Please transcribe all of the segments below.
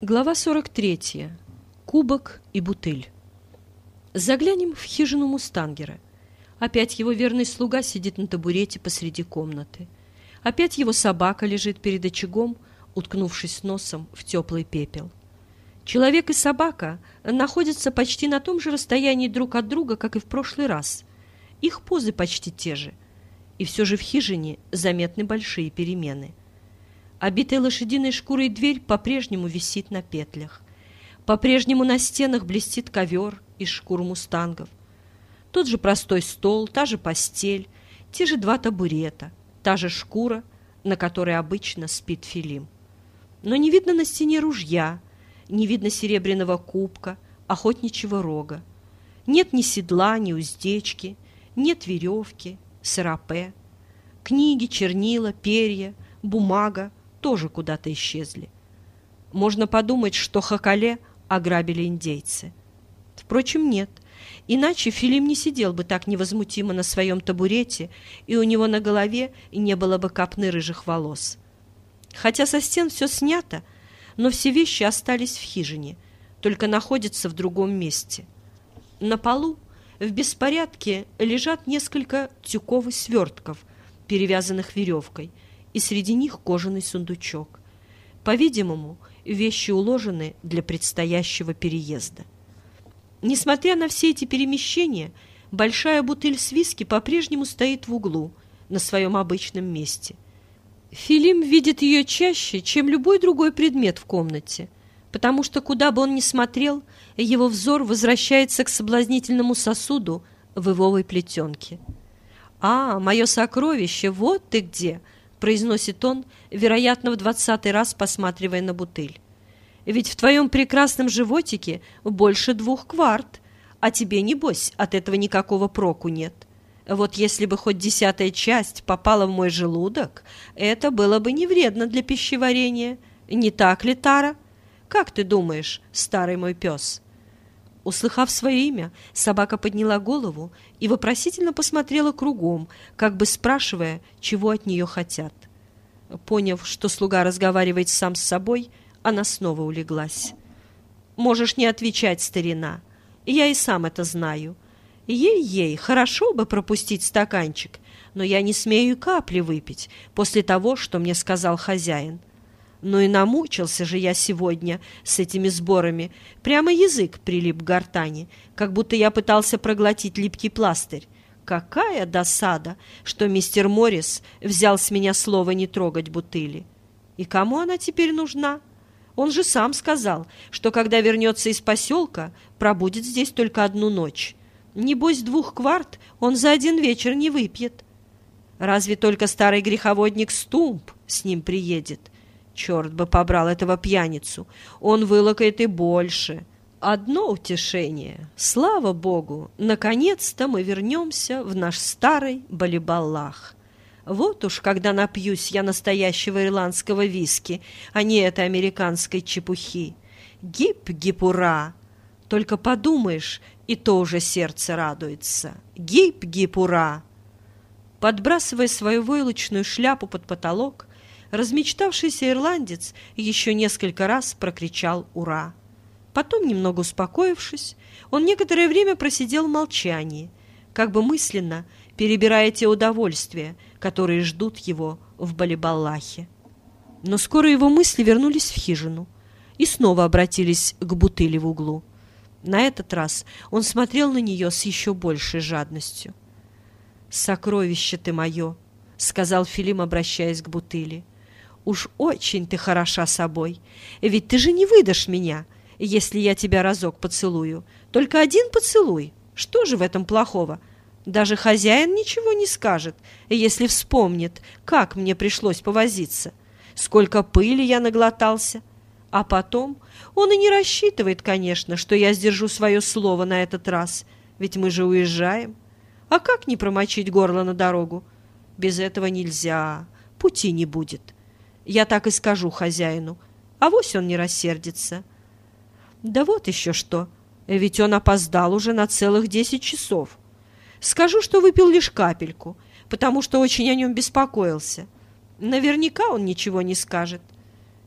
Глава 43. Кубок и бутыль. Заглянем в хижину Мустангера. Опять его верный слуга сидит на табурете посреди комнаты. Опять его собака лежит перед очагом, уткнувшись носом в теплый пепел. Человек и собака находятся почти на том же расстоянии друг от друга, как и в прошлый раз. Их позы почти те же. И все же в хижине заметны большие перемены – Обитая лошадиной шкурой дверь по-прежнему висит на петлях. По-прежнему на стенах блестит ковер из шкур мустангов. Тот же простой стол, та же постель, те же два табурета, та же шкура, на которой обычно спит Филим. Но не видно на стене ружья, не видно серебряного кубка, охотничьего рога. Нет ни седла, ни уздечки, нет веревки, сарапе. Книги, чернила, перья, бумага, тоже куда-то исчезли. Можно подумать, что Хакале ограбили индейцы. Впрочем, нет. Иначе Филим не сидел бы так невозмутимо на своем табурете, и у него на голове не было бы капны рыжих волос. Хотя со стен все снято, но все вещи остались в хижине, только находятся в другом месте. На полу в беспорядке лежат несколько тюков и свертков, перевязанных веревкой – и среди них кожаный сундучок. По-видимому, вещи уложены для предстоящего переезда. Несмотря на все эти перемещения, большая бутыль с виски по-прежнему стоит в углу, на своем обычном месте. Филим видит ее чаще, чем любой другой предмет в комнате, потому что куда бы он ни смотрел, его взор возвращается к соблазнительному сосуду в ивовой плетенке. «А, мое сокровище, вот ты где!» Произносит он, вероятно, в двадцатый раз посматривая на бутыль. «Ведь в твоем прекрасном животике больше двух кварт, а тебе, небось, от этого никакого проку нет. Вот если бы хоть десятая часть попала в мой желудок, это было бы не вредно для пищеварения. Не так ли, Тара? Как ты думаешь, старый мой пес?» Услыхав свое имя, собака подняла голову и вопросительно посмотрела кругом, как бы спрашивая, чего от нее хотят. Поняв, что слуга разговаривает сам с собой, она снова улеглась. «Можешь не отвечать, старина. Я и сам это знаю. Ей-ей, хорошо бы пропустить стаканчик, но я не смею капли выпить после того, что мне сказал хозяин. Ну и намучился же я сегодня с этими сборами. Прямо язык прилип к гортани, как будто я пытался проглотить липкий пластырь. Какая досада, что мистер Моррис взял с меня слово не трогать бутыли. И кому она теперь нужна? Он же сам сказал, что когда вернется из поселка, пробудет здесь только одну ночь. Небось, двух кварт он за один вечер не выпьет. Разве только старый греховодник Стумп с ним приедет — Черт бы побрал этого пьяницу. Он вылокает и больше. Одно утешение. Слава Богу, наконец-то мы вернемся в наш старый Балибаллах. Вот уж когда напьюсь я настоящего ирландского виски, а не этой американской чепухи. Гип-гипура! Только подумаешь, и то уже сердце радуется. Гип-гипура! Подбрасывая свою войлочную шляпу под потолок, размечтавшийся ирландец еще несколько раз прокричал «Ура!». Потом, немного успокоившись, он некоторое время просидел в молчании, как бы мысленно перебирая те удовольствия, которые ждут его в Балибаллахе. Но скоро его мысли вернулись в хижину и снова обратились к бутыли в углу. На этот раз он смотрел на нее с еще большей жадностью. «Сокровище ты мое!» — сказал Филим, обращаясь к бутыли. Уж очень ты хороша собой. Ведь ты же не выдашь меня, если я тебя разок поцелую. Только один поцелуй. Что же в этом плохого? Даже хозяин ничего не скажет, если вспомнит, как мне пришлось повозиться, сколько пыли я наглотался. А потом он и не рассчитывает, конечно, что я сдержу свое слово на этот раз, ведь мы же уезжаем. А как не промочить горло на дорогу? Без этого нельзя, пути не будет. Я так и скажу хозяину. А вось он не рассердится. Да вот еще что. Ведь он опоздал уже на целых десять часов. Скажу, что выпил лишь капельку, потому что очень о нем беспокоился. Наверняка он ничего не скажет.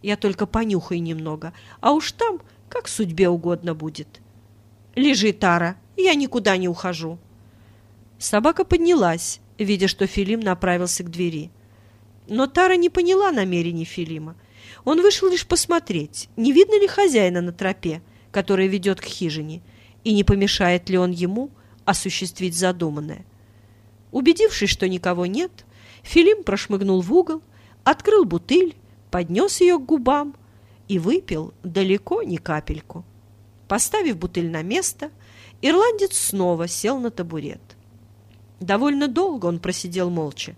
Я только понюхаю немного, а уж там, как судьбе угодно будет. Лежи, Тара, я никуда не ухожу. Собака поднялась, видя, что Филим направился к двери. Но Тара не поняла намерений Филима. Он вышел лишь посмотреть, не видно ли хозяина на тропе, которая ведет к хижине, и не помешает ли он ему осуществить задуманное. Убедившись, что никого нет, Филим прошмыгнул в угол, открыл бутыль, поднес ее к губам и выпил далеко не капельку. Поставив бутыль на место, ирландец снова сел на табурет. Довольно долго он просидел молча.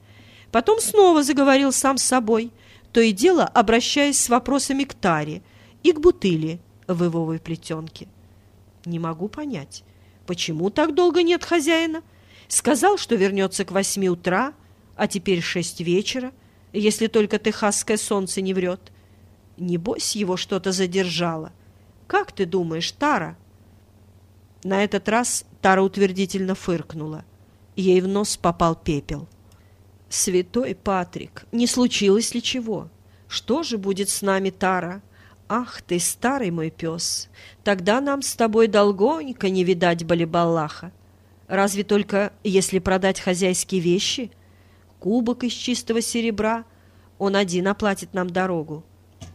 Потом снова заговорил сам с собой, то и дело обращаясь с вопросами к таре и к бутыли в ивовой плетенке. «Не могу понять, почему так долго нет хозяина? Сказал, что вернется к восьми утра, а теперь шесть вечера, если только техасское солнце не врет. Небось, его что-то задержало. Как ты думаешь, Тара?» На этот раз Тара утвердительно фыркнула. Ей в нос попал пепел. «Святой Патрик, не случилось ли чего? Что же будет с нами, Тара? Ах ты, старый мой пес! Тогда нам с тобой долгонько не видать Балибаллаха. Разве только если продать хозяйские вещи? Кубок из чистого серебра, он один оплатит нам дорогу.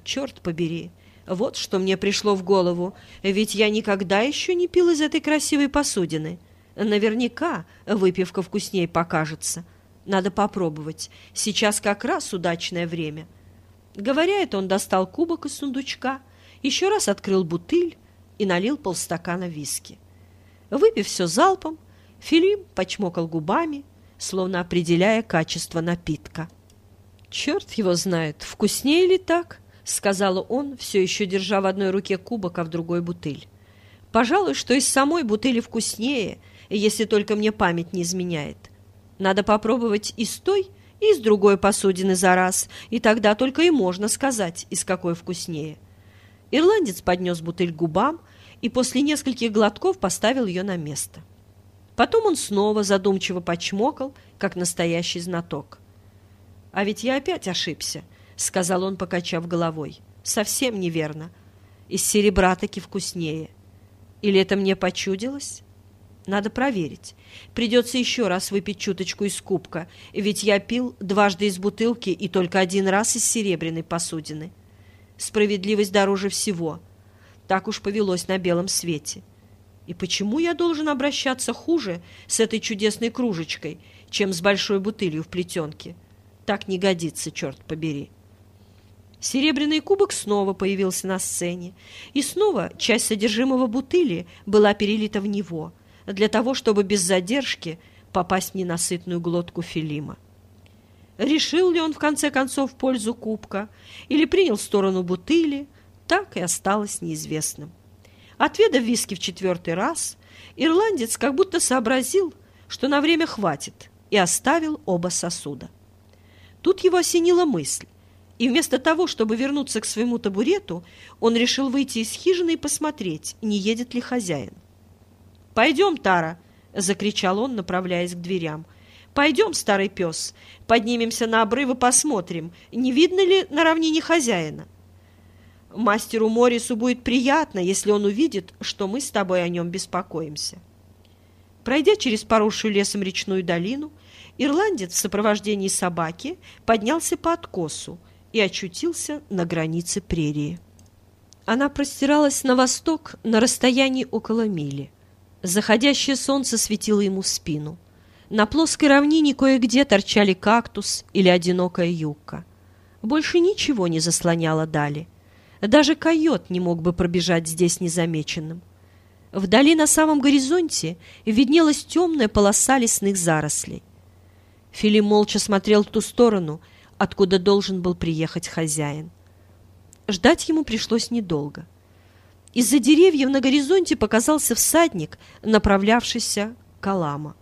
Черт побери!» Вот что мне пришло в голову, ведь я никогда еще не пил из этой красивой посудины. Наверняка выпивка вкуснее покажется. Надо попробовать. Сейчас как раз удачное время. Говоря это, он достал кубок из сундучка, еще раз открыл бутыль и налил полстакана виски. Выпив все залпом, Филим почмокал губами, словно определяя качество напитка. «Черт его знает, вкуснее ли так?» — сказал он, все еще держа в одной руке кубок, а в другой бутыль. «Пожалуй, что из самой бутыли вкуснее, если только мне память не изменяет. Надо попробовать и с той, и с другой посудины за раз, и тогда только и можно сказать, из какой вкуснее. Ирландец поднес бутыль к губам и после нескольких глотков поставил ее на место. Потом он снова задумчиво почмокал, как настоящий знаток. «А ведь я опять ошибся», — сказал он, покачав головой. «Совсем неверно. Из серебра таки вкуснее. Или это мне почудилось?» Надо проверить. Придется еще раз выпить чуточку из кубка, ведь я пил дважды из бутылки и только один раз из серебряной посудины. Справедливость дороже всего. Так уж повелось на белом свете. И почему я должен обращаться хуже с этой чудесной кружечкой, чем с большой бутылью в плетенке? Так не годится, черт побери. Серебряный кубок снова появился на сцене, и снова часть содержимого бутыли была перелита в него — для того, чтобы без задержки попасть в ненасытную глотку Филима. Решил ли он в конце концов в пользу кубка или принял сторону бутыли, так и осталось неизвестным. Отведав виски в четвертый раз, ирландец как будто сообразил, что на время хватит, и оставил оба сосуда. Тут его осенила мысль, и вместо того, чтобы вернуться к своему табурету, он решил выйти из хижины и посмотреть, не едет ли хозяин. «Пойдем, Тара!» — закричал он, направляясь к дверям. «Пойдем, старый пес, поднимемся на обрыв и посмотрим, не видно ли на равнине хозяина. Мастеру Морису будет приятно, если он увидит, что мы с тобой о нем беспокоимся». Пройдя через поросшую лесом речную долину, ирландец в сопровождении собаки поднялся по откосу и очутился на границе прерии. Она простиралась на восток на расстоянии около мили. Заходящее солнце светило ему в спину. На плоской равнине кое-где торчали кактус или одинокая юбка. Больше ничего не заслоняло дали. Даже койот не мог бы пробежать здесь незамеченным. Вдали на самом горизонте виднелась темная полоса лесных зарослей. Филим молча смотрел в ту сторону, откуда должен был приехать хозяин. Ждать ему пришлось недолго — из-за деревьев на горизонте показался всадник, направлявшийся к Алама.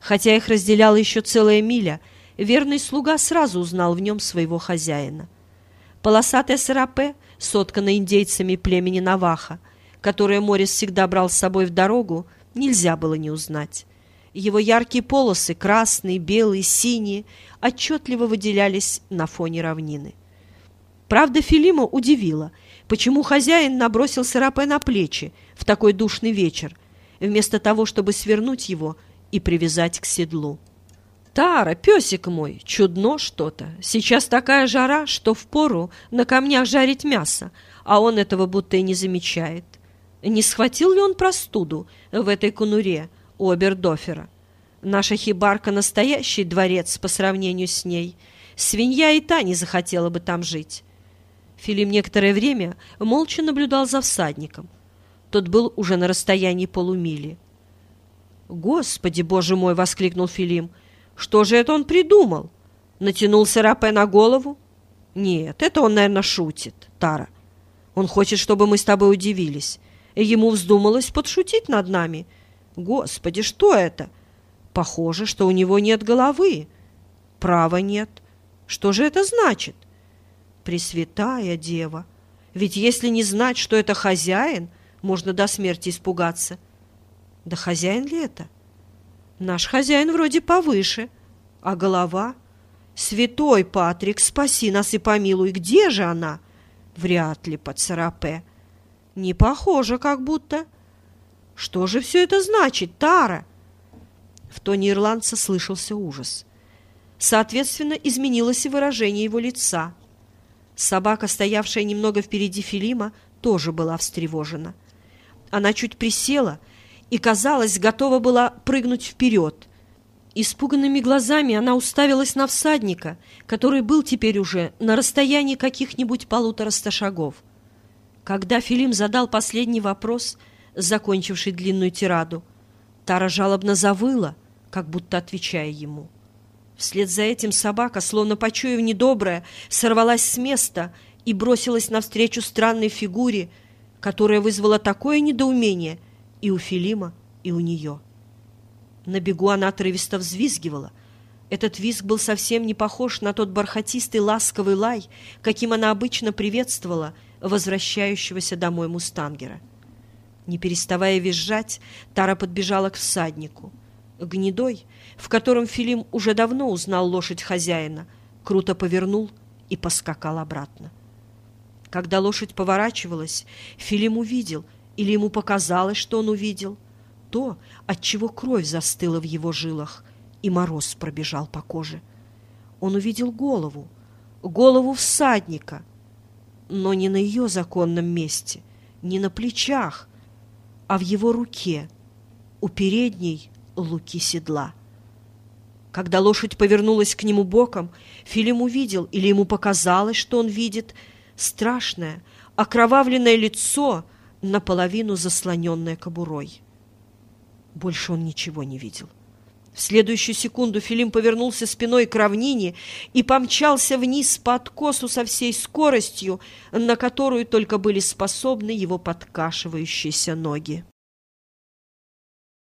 Хотя их разделяла еще целая миля, верный слуга сразу узнал в нем своего хозяина. Полосатая сарапе, сотканная индейцами племени Наваха, которое Морис всегда брал с собой в дорогу, нельзя было не узнать. Его яркие полосы, красные, белые, синие, отчетливо выделялись на фоне равнины. Правда, Филима удивила, почему хозяин набросил Серапе на плечи в такой душный вечер, вместо того, чтобы свернуть его и привязать к седлу. «Тара, песик мой, чудно что-то. Сейчас такая жара, что впору на камнях жарить мясо, а он этого будто и не замечает. Не схватил ли он простуду в этой конуре у Обердофера? Наша хибарка — настоящий дворец по сравнению с ней. Свинья и та не захотела бы там жить». Филим некоторое время молча наблюдал за всадником. Тот был уже на расстоянии полумили. «Господи, боже мой!» — воскликнул Филим — что же это он придумал? Натянул Серапе на голову? Нет, это он, наверное, шутит, Тара. Он хочет, чтобы мы с тобой удивились. Ему вздумалось подшутить над нами. Господи, что это? Похоже, что у него нет головы. Права нет. Что же это значит? Пресвятая дева. Ведь если не знать, что это хозяин, можно до смерти испугаться. Да хозяин ли это? — Наш хозяин вроде повыше, а голова... Святой Патрик, спаси нас и помилуй, где же она? Вряд ли под Сарапе. Не похоже, как будто. Что же все это значит, Тара? В тоне ирландца слышался ужас. Соответственно, изменилось и выражение его лица. Собака, стоявшая немного впереди Филима, тоже была встревожена. Она чуть присела и, казалось, готова была прыгнуть вперед. Испуганными глазами она уставилась на всадника, который был теперь уже на расстоянии каких-нибудь полутораста шагов. Когда Филим задал последний вопрос, закончивший длинную тираду, Тара жалобно завыла, как будто отвечая ему. Вслед за этим собака, словно почуяв недоброе, сорвалась с места и бросилась навстречу странной фигуре, которая вызвала такое недоумение — и у Филима, и у нее. На бегу она отрывисто взвизгивала. Этот визг был совсем не похож на тот бархатистый ласковый лай, каким она обычно приветствовала возвращающегося домой мустангера. Не переставая визжать, Тара подбежала к всаднику. Гнедой, в котором Филим уже давно узнал лошадь хозяина, круто повернул и поскакал обратно. Когда лошадь поворачивалась, Филим увидел — или ему показалось, что он увидел? То, от чего кровь застыла в его жилах, и мороз пробежал по коже. Он увидел голову, голову всадника, но не на ее законном месте, не на плечах, а в его руке, у передней луки седла. Когда лошадь повернулась к нему боком, Филим увидел, или ему показалось, что он видит, страшное, окровавленное лицо — наполовину заслоненная кобурой. Больше он ничего не видел. В следующую секунду Филим повернулся спиной к равнине и помчался вниз по откосу со всей скоростью, на которую только были способны его подкашивающиеся ноги.